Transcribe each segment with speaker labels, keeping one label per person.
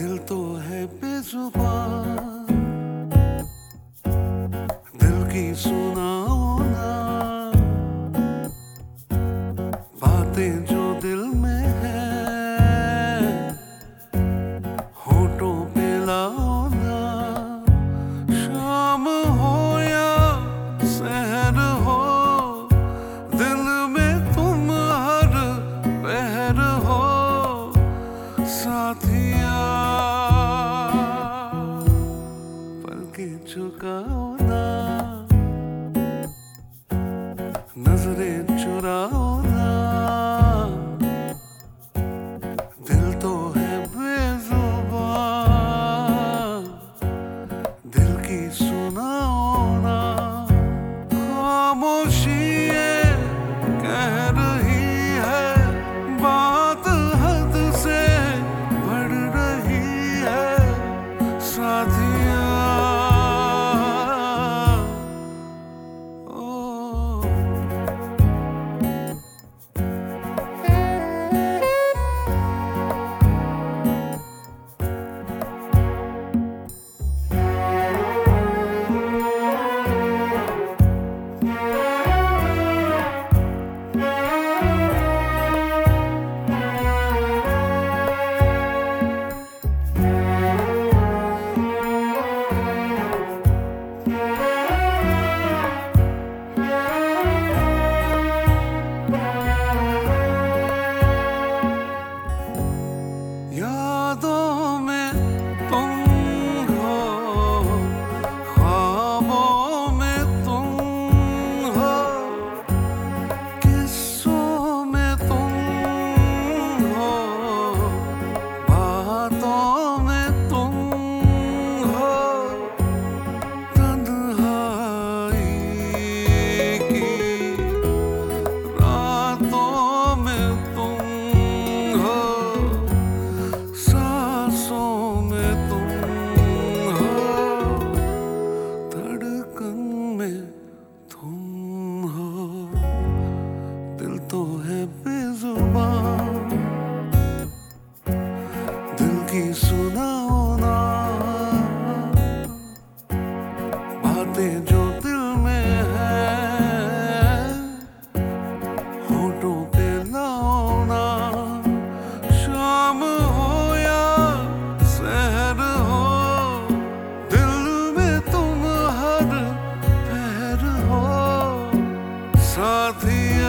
Speaker 1: दिल तो है बेजुबा दिल की सुनाओ ना बातें जो दिल में है होटो पे लाओ झुकाओ ना। नज़रें चुराओ ना। दिल तो है बेजुबान दिल की सुनाओ ना। खामोशी बातें जो दिल में है, होठों पे ना शाम हो या शहर हो, दिल में तुम हर पहर हो साथिया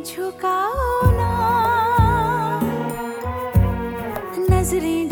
Speaker 2: झुकाओ ना। नज़रें